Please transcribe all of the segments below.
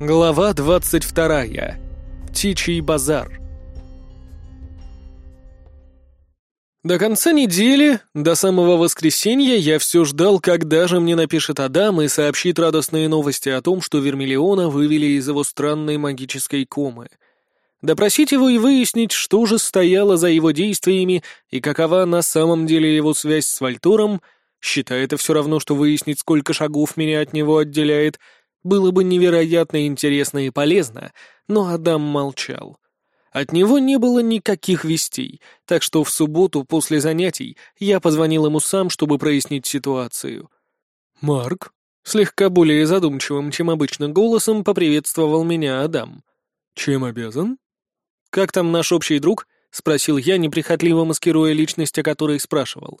Глава 22. Птичий базар. До конца недели, до самого воскресенья, я все ждал, когда же мне напишет Адам и сообщит радостные новости о том, что Вермиллиона вывели из его странной магической комы. Допросить его и выяснить, что же стояло за его действиями и какова на самом деле его связь с Вальтором, считая это все равно, что выяснить, сколько шагов меня от него отделяет — было бы невероятно интересно и полезно, но Адам молчал. От него не было никаких вестей, так что в субботу после занятий я позвонил ему сам, чтобы прояснить ситуацию. «Марк?» — слегка более задумчивым, чем обычно голосом поприветствовал меня Адам. «Чем обязан?» «Как там наш общий друг?» — спросил я, неприхотливо маскируя личность, о которой спрашивал.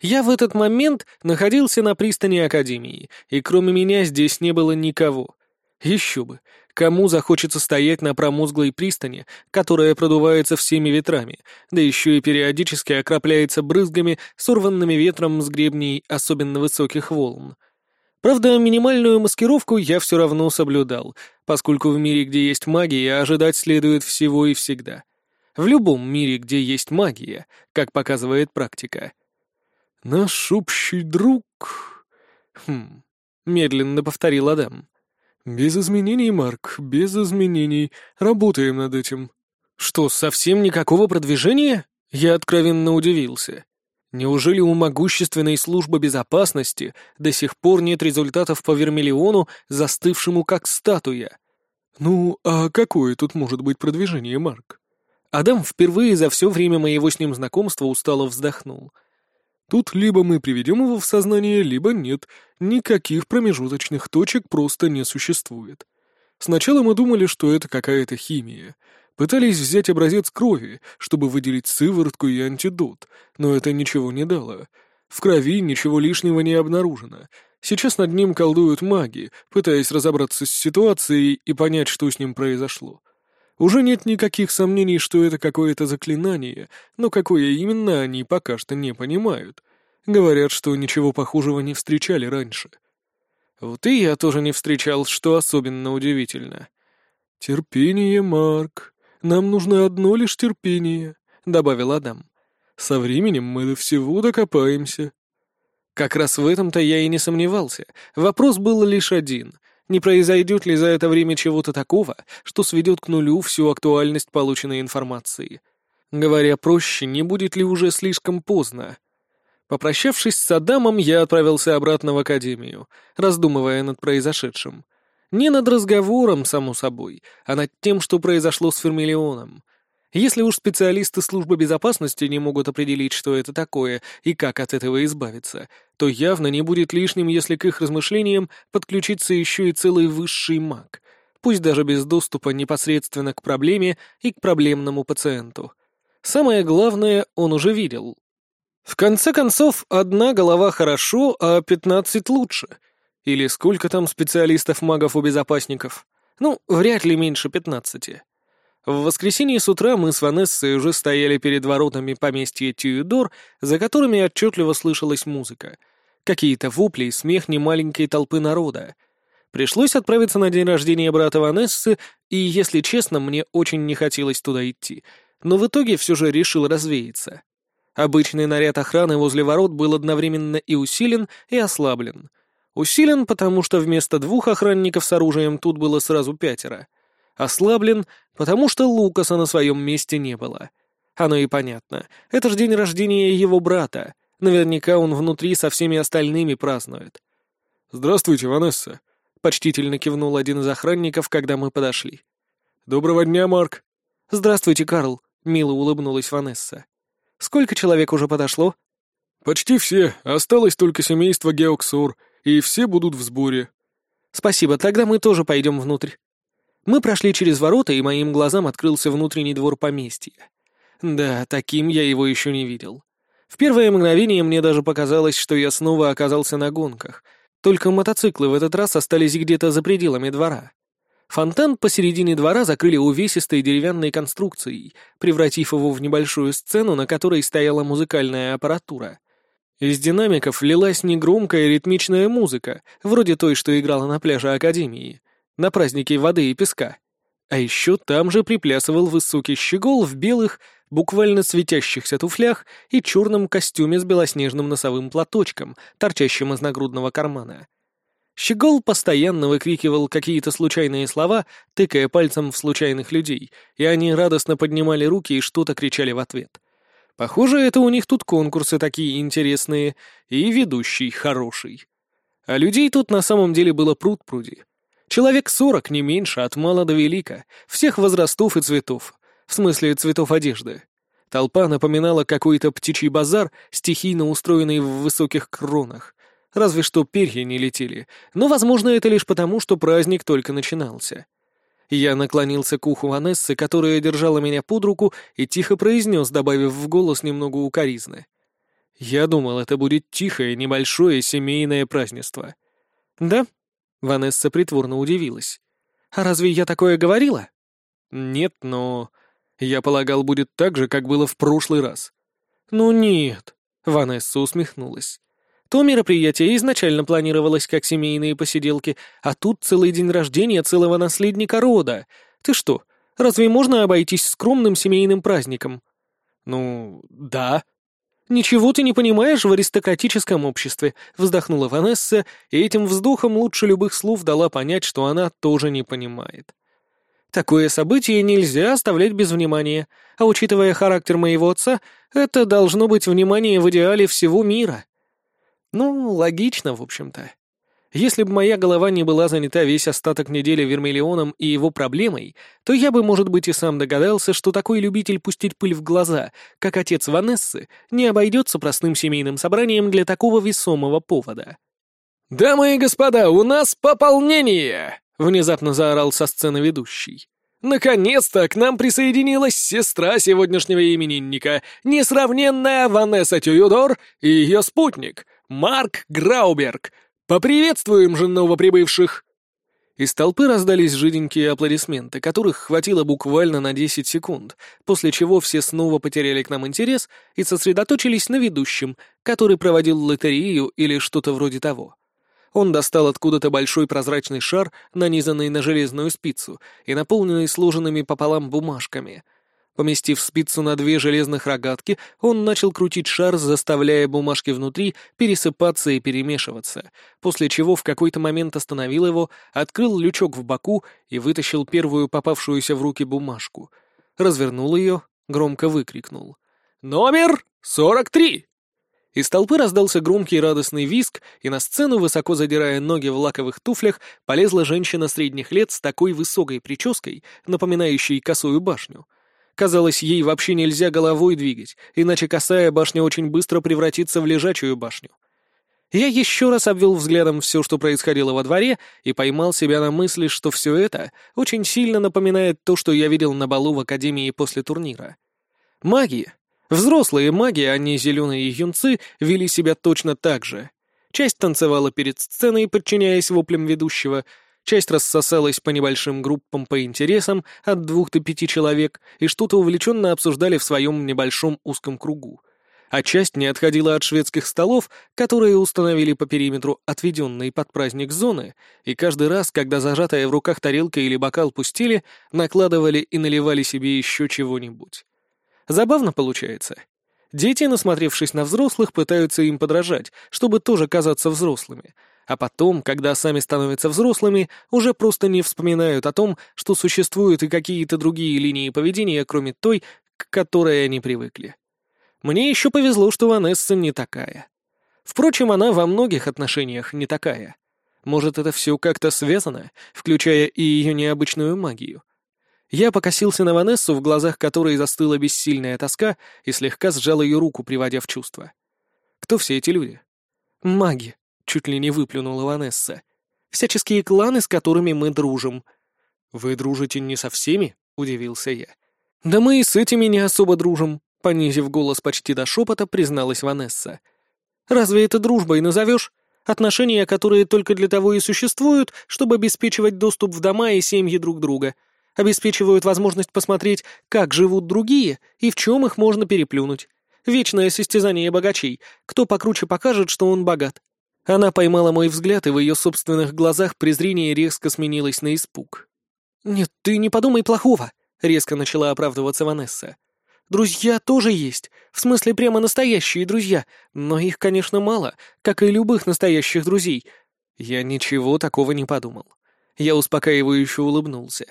Я в этот момент находился на пристани Академии, и кроме меня здесь не было никого. Еще бы, кому захочется стоять на промозглой пристани, которая продувается всеми ветрами, да еще и периодически окропляется брызгами, сорванными ветром с гребней особенно высоких волн. Правда, минимальную маскировку я все равно соблюдал, поскольку в мире, где есть магия, ожидать следует всего и всегда. В любом мире, где есть магия, как показывает практика — «Наш общий друг...» «Хм...» — медленно повторил Адам. «Без изменений, Марк, без изменений. Работаем над этим». «Что, совсем никакого продвижения?» Я откровенно удивился. Неужели у могущественной службы безопасности до сих пор нет результатов по Вермиллиону, застывшему как статуя? Ну, а какое тут может быть продвижение, Марк? Адам впервые за все время моего с ним знакомства устало вздохнул — Тут либо мы приведем его в сознание, либо нет. Никаких промежуточных точек просто не существует. Сначала мы думали, что это какая-то химия. Пытались взять образец крови, чтобы выделить сыворотку и антидот, но это ничего не дало. В крови ничего лишнего не обнаружено. Сейчас над ним колдуют маги, пытаясь разобраться с ситуацией и понять, что с ним произошло. Уже нет никаких сомнений, что это какое-то заклинание, но какое именно они пока что не понимают. Говорят, что ничего похожего не встречали раньше. Вот и я тоже не встречал, что особенно удивительно. «Терпение, Марк. Нам нужно одно лишь терпение», — добавил Адам. «Со временем мы до всего докопаемся». Как раз в этом-то я и не сомневался. Вопрос был лишь один. Не произойдет ли за это время чего-то такого, что сведет к нулю всю актуальность полученной информации? Говоря проще, не будет ли уже слишком поздно? Попрощавшись с Адамом, я отправился обратно в академию, раздумывая над произошедшим. Не над разговором, само собой, а над тем, что произошло с Фермиллионом. Если уж специалисты службы безопасности не могут определить, что это такое и как от этого избавиться, то явно не будет лишним, если к их размышлениям подключится еще и целый высший маг, пусть даже без доступа непосредственно к проблеме и к проблемному пациенту. Самое главное он уже видел. В конце концов, одна голова хорошо, а пятнадцать лучше. Или сколько там специалистов-магов у безопасников? Ну, вряд ли меньше пятнадцати. В воскресенье с утра мы с Ванессой уже стояли перед воротами поместья Тюдор, за которыми отчетливо слышалась музыка. Какие-то вопли и смех немаленькой толпы народа. Пришлось отправиться на день рождения брата Ванессы, и, если честно, мне очень не хотелось туда идти, но в итоге все же решил развеяться. Обычный наряд охраны возле ворот был одновременно и усилен, и ослаблен. Усилен, потому что вместо двух охранников с оружием тут было сразу пятеро — Ослаблен, потому что Лукаса на своем месте не было. Оно и понятно. Это же день рождения его брата. Наверняка он внутри со всеми остальными празднует. «Здравствуйте, Ванесса», — почтительно кивнул один из охранников, когда мы подошли. «Доброго дня, Марк». «Здравствуйте, Карл», — мило улыбнулась Ванесса. «Сколько человек уже подошло?» «Почти все. Осталось только семейство Геоксур, и все будут в сборе». «Спасибо, тогда мы тоже пойдем внутрь». Мы прошли через ворота, и моим глазам открылся внутренний двор поместья. Да, таким я его еще не видел. В первое мгновение мне даже показалось, что я снова оказался на гонках. Только мотоциклы в этот раз остались где-то за пределами двора. Фонтан посередине двора закрыли увесистой деревянной конструкцией, превратив его в небольшую сцену, на которой стояла музыкальная аппаратура. Из динамиков лилась негромкая ритмичная музыка, вроде той, что играла на пляже Академии. На празднике воды и песка. А еще там же приплясывал высокий щегол в белых, буквально светящихся туфлях и черном костюме с белоснежным носовым платочком, торчащим из нагрудного кармана. Щегол постоянно выкрикивал какие-то случайные слова, тыкая пальцем в случайных людей, и они радостно поднимали руки и что-то кричали в ответ. Похоже, это у них тут конкурсы такие интересные, и ведущий хороший. А людей тут на самом деле было пруд-пруди. Человек сорок, не меньше, от мала до велика, всех возрастов и цветов, в смысле цветов одежды. Толпа напоминала какой-то птичий базар, стихийно устроенный в высоких кронах. Разве что перья не летели, но, возможно, это лишь потому, что праздник только начинался. Я наклонился к уху Ванессы, которая держала меня под руку, и тихо произнес, добавив в голос немного укоризны. «Я думал, это будет тихое, небольшое семейное празднество». «Да?» — Ванесса притворно удивилась. «А разве я такое говорила?» «Нет, но...» «Я полагал, будет так же, как было в прошлый раз». «Ну нет», — Ванесса усмехнулась. То мероприятие изначально планировалось как семейные посиделки, а тут целый день рождения целого наследника рода. Ты что, разве можно обойтись скромным семейным праздником? Ну, да. Ничего ты не понимаешь в аристократическом обществе, вздохнула Ванесса, и этим вздохом лучше любых слов дала понять, что она тоже не понимает. Такое событие нельзя оставлять без внимания, а учитывая характер моего отца, это должно быть внимание в идеале всего мира. Ну, логично, в общем-то. Если бы моя голова не была занята весь остаток недели Вермиллионом и его проблемой, то я бы, может быть, и сам догадался, что такой любитель пустить пыль в глаза, как отец Ванессы, не обойдется простым семейным собранием для такого весомого повода. «Дамы и господа, у нас пополнение!» — внезапно заорал со сцены ведущий. Наконец-то к нам присоединилась сестра сегодняшнего именинника, несравненная Ванесса Тююдор и ее спутник, Марк Грауберг. Поприветствуем же новоприбывших!» Из толпы раздались жиденькие аплодисменты, которых хватило буквально на 10 секунд, после чего все снова потеряли к нам интерес и сосредоточились на ведущем, который проводил лотерею или что-то вроде того. Он достал откуда-то большой прозрачный шар, нанизанный на железную спицу и наполненный сложенными пополам бумажками. Поместив спицу на две железных рогатки, он начал крутить шар, заставляя бумажки внутри пересыпаться и перемешиваться, после чего в какой-то момент остановил его, открыл лючок в боку и вытащил первую попавшуюся в руки бумажку. Развернул ее, громко выкрикнул. «Номер сорок три!» Из толпы раздался громкий радостный визг, и на сцену, высоко задирая ноги в лаковых туфлях, полезла женщина средних лет с такой высокой прической, напоминающей косую башню. Казалось, ей вообще нельзя головой двигать, иначе косая башня очень быстро превратится в лежачую башню. Я еще раз обвел взглядом все, что происходило во дворе, и поймал себя на мысли, что все это очень сильно напоминает то, что я видел на балу в Академии после турнира. Магия, Взрослые маги, а не зеленые юнцы, вели себя точно так же. Часть танцевала перед сценой, подчиняясь воплям ведущего, часть рассосалась по небольшим группам по интересам от двух до пяти человек и что-то увлеченно обсуждали в своем небольшом узком кругу. А часть не отходила от шведских столов, которые установили по периметру отведенной под праздник зоны, и каждый раз, когда зажатая в руках тарелка или бокал пустили, накладывали и наливали себе еще чего-нибудь. Забавно получается. Дети, насмотревшись на взрослых, пытаются им подражать, чтобы тоже казаться взрослыми. А потом, когда сами становятся взрослыми, уже просто не вспоминают о том, что существуют и какие-то другие линии поведения, кроме той, к которой они привыкли. Мне еще повезло, что Ванесса не такая. Впрочем, она во многих отношениях не такая. Может, это все как-то связано, включая и ее необычную магию. Я покосился на Ванессу, в глазах которой застыла бессильная тоска, и слегка сжал ее руку, приводя в чувство. Кто все эти люди? Маги, чуть ли не выплюнула Ванесса. Всяческие кланы, с которыми мы дружим. Вы дружите не со всеми? Удивился я. Да мы и с этими не особо дружим, понизив голос почти до шепота, призналась Ванесса. Разве это дружбой назовешь? Отношения, которые только для того и существуют, чтобы обеспечивать доступ в дома и семьи друг друга — обеспечивают возможность посмотреть, как живут другие и в чем их можно переплюнуть. Вечное состязание богачей, кто покруче покажет, что он богат. Она поймала мой взгляд, и в ее собственных глазах презрение резко сменилось на испуг. «Нет, ты не подумай плохого», — резко начала оправдываться Ванесса. «Друзья тоже есть, в смысле прямо настоящие друзья, но их, конечно, мало, как и любых настоящих друзей». Я ничего такого не подумал. Я успокаивающе улыбнулся.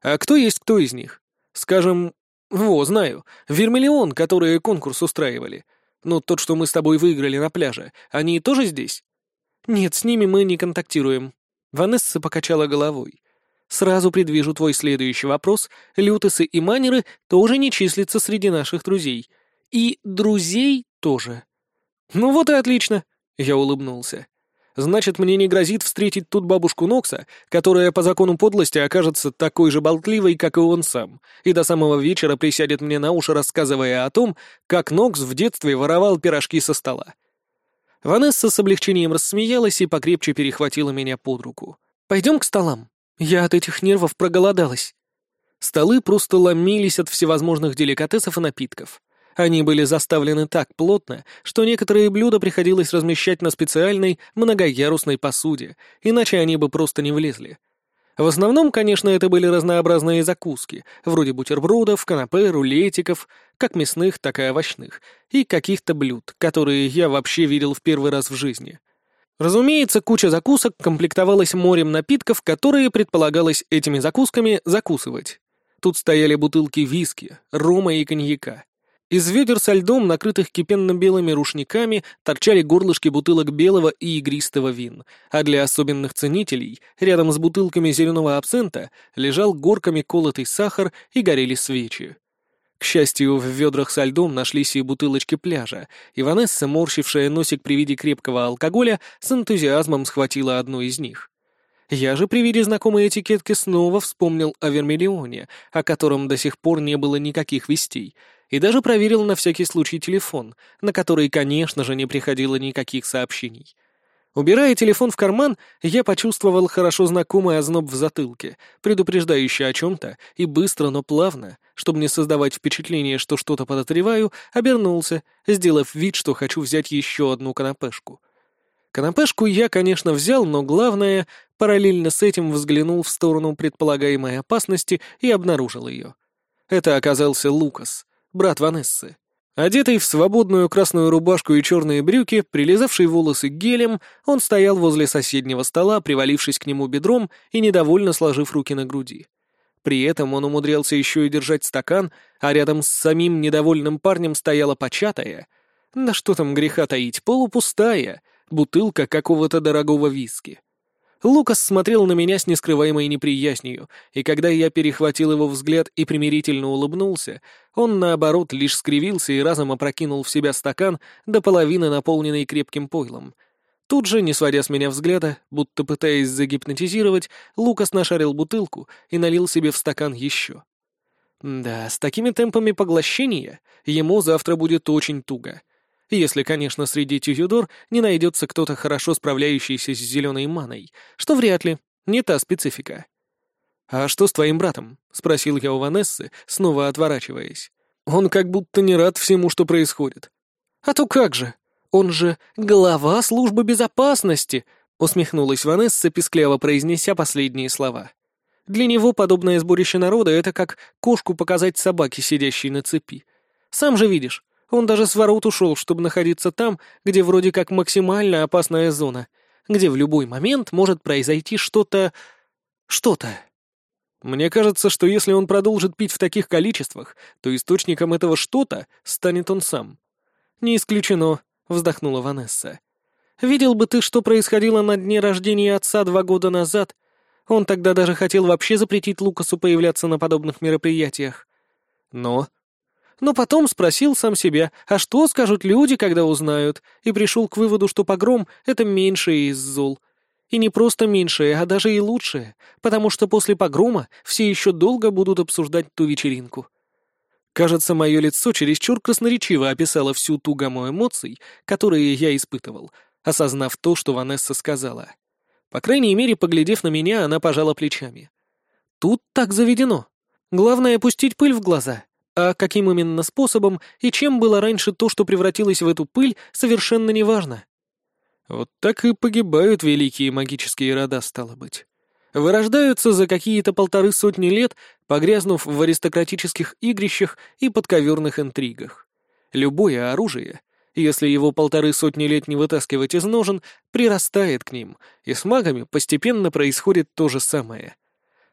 «А кто есть кто из них? Скажем, во, знаю, Вермиллион, которые конкурс устраивали. Ну, тот, что мы с тобой выиграли на пляже, они тоже здесь?» «Нет, с ними мы не контактируем». Ванесса покачала головой. «Сразу предвижу твой следующий вопрос. Лютесы и манеры тоже не числятся среди наших друзей. И друзей тоже». «Ну вот и отлично», — я улыбнулся. Значит, мне не грозит встретить тут бабушку Нокса, которая по закону подлости окажется такой же болтливой, как и он сам, и до самого вечера присядет мне на уши, рассказывая о том, как Нокс в детстве воровал пирожки со стола. Ванесса с облегчением рассмеялась и покрепче перехватила меня под руку. «Пойдем к столам. Я от этих нервов проголодалась». Столы просто ломились от всевозможных деликатесов и напитков. Они были заставлены так плотно, что некоторые блюда приходилось размещать на специальной многоярусной посуде, иначе они бы просто не влезли. В основном, конечно, это были разнообразные закуски, вроде бутербродов, канапе, рулетиков, как мясных, так и овощных, и каких-то блюд, которые я вообще видел в первый раз в жизни. Разумеется, куча закусок комплектовалась морем напитков, которые предполагалось этими закусками закусывать. Тут стояли бутылки виски, рома и коньяка. Из ведер со льдом, накрытых кипенно-белыми рушниками, торчали горлышки бутылок белого и игристого вин, а для особенных ценителей, рядом с бутылками зеленого абсента, лежал горками колотый сахар и горели свечи. К счастью, в ведрах со льдом нашлись и бутылочки пляжа, и Ванесса, морщившая носик при виде крепкого алкоголя, с энтузиазмом схватила одну из них. Я же при виде знакомой этикетки снова вспомнил о Вермиллионе, о котором до сих пор не было никаких вестей — и даже проверил на всякий случай телефон, на который, конечно же, не приходило никаких сообщений. Убирая телефон в карман, я почувствовал хорошо знакомый озноб в затылке, предупреждающий о чем-то, и быстро, но плавно, чтобы не создавать впечатление, что что-то подозреваю, обернулся, сделав вид, что хочу взять еще одну канапешку. Канапешку я, конечно, взял, но главное, параллельно с этим взглянул в сторону предполагаемой опасности и обнаружил ее. Это оказался Лукас, брат Ванессы. Одетый в свободную красную рубашку и черные брюки, прилизавший волосы гелем, он стоял возле соседнего стола, привалившись к нему бедром и недовольно сложив руки на груди. При этом он умудрялся еще и держать стакан, а рядом с самим недовольным парнем стояла початая, да что там греха таить, полупустая, бутылка какого-то дорогого виски. Лукас смотрел на меня с нескрываемой неприязнью, и когда я перехватил его взгляд и примирительно улыбнулся, он, наоборот, лишь скривился и разом опрокинул в себя стакан до половины, наполненный крепким пойлом. Тут же, не сводя с меня взгляда, будто пытаясь загипнотизировать, Лукас нашарил бутылку и налил себе в стакан еще. Да, с такими темпами поглощения ему завтра будет очень туго. Если, конечно, среди Тююдор не найдется кто-то хорошо справляющийся с зеленой маной, что вряд ли, не та специфика. «А что с твоим братом?» — спросил я у Ванессы, снова отворачиваясь. «Он как будто не рад всему, что происходит». «А то как же? Он же глава службы безопасности!» — усмехнулась Ванесса, пискляво произнеся последние слова. «Для него подобное сборище народа — это как кошку показать собаке, сидящей на цепи. Сам же видишь, он даже с ворот ушел, чтобы находиться там, где вроде как максимально опасная зона, где в любой момент может произойти что-то... что-то. Мне кажется, что если он продолжит пить в таких количествах, то источником этого что-то станет он сам. «Не исключено», — вздохнула Ванесса. «Видел бы ты, что происходило на дне рождения отца два года назад. Он тогда даже хотел вообще запретить Лукасу появляться на подобных мероприятиях». «Но», но потом спросил сам себя, а что скажут люди, когда узнают, и пришел к выводу, что погром — это меньшее из зол. И не просто меньшее, а даже и лучшее, потому что после погрома все еще долго будут обсуждать ту вечеринку. Кажется, мое лицо чересчур красноречиво описало всю ту гамму эмоций, которые я испытывал, осознав то, что Ванесса сказала. По крайней мере, поглядев на меня, она пожала плечами. Тут так заведено. Главное — пустить пыль в глаза — а каким именно способом и чем было раньше то, что превратилось в эту пыль, совершенно неважно. Вот так и погибают великие магические рода, стало быть. Вырождаются за какие-то полторы сотни лет, погрязнув в аристократических игрищах и подковерных интригах. Любое оружие, если его полторы сотни лет не вытаскивать из ножен, прирастает к ним, и с магами постепенно происходит то же самое.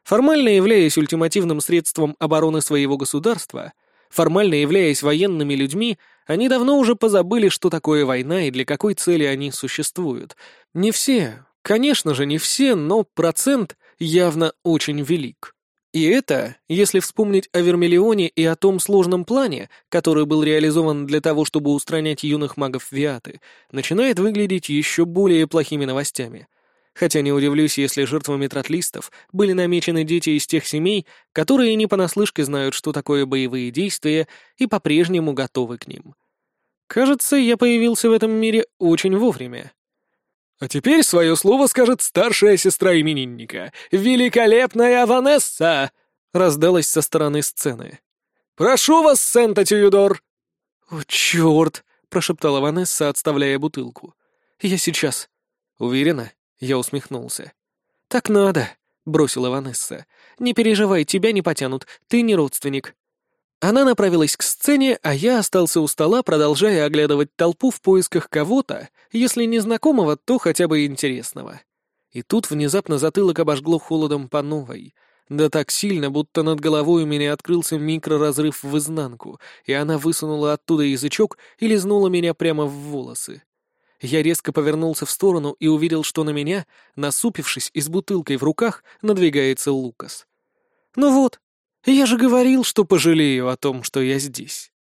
Формально являясь ультимативным средством обороны своего государства, формально являясь военными людьми, они давно уже позабыли, что такое война и для какой цели они существуют. Не все, конечно же, не все, но процент явно очень велик. И это, если вспомнить о Вермиллионе и о том сложном плане, который был реализован для того, чтобы устранять юных магов Виаты, начинает выглядеть еще более плохими новостями. Хотя не удивлюсь, если жертвами тротлистов были намечены дети из тех семей, которые не понаслышке знают, что такое боевые действия, и по-прежнему готовы к ним. Кажется, я появился в этом мире очень вовремя. А теперь свое слово скажет старшая сестра именинника, великолепная Ванесса!» — раздалась со стороны сцены. «Прошу вас, Сента-Тюдор!» «О, черт!» — прошептала Ванесса, отставляя бутылку. «Я сейчас». «Уверена?» — я усмехнулся. «Так надо», — бросила Ванесса. «Не переживай, тебя не потянут, ты не родственник». Она направилась к сцене, а я остался у стола, продолжая оглядывать толпу в поисках кого-то, если не знакомого, то хотя бы интересного. И тут внезапно затылок обожгло холодом по новой. Да так сильно, будто над головой у меня открылся микроразрыв в изнанку, и она высунула оттуда язычок и лизнула меня прямо в волосы. Я резко повернулся в сторону и увидел, что на меня, насупившись и с бутылкой в руках, надвигается Лукас. «Ну вот, я же говорил, что пожалею о том, что я здесь.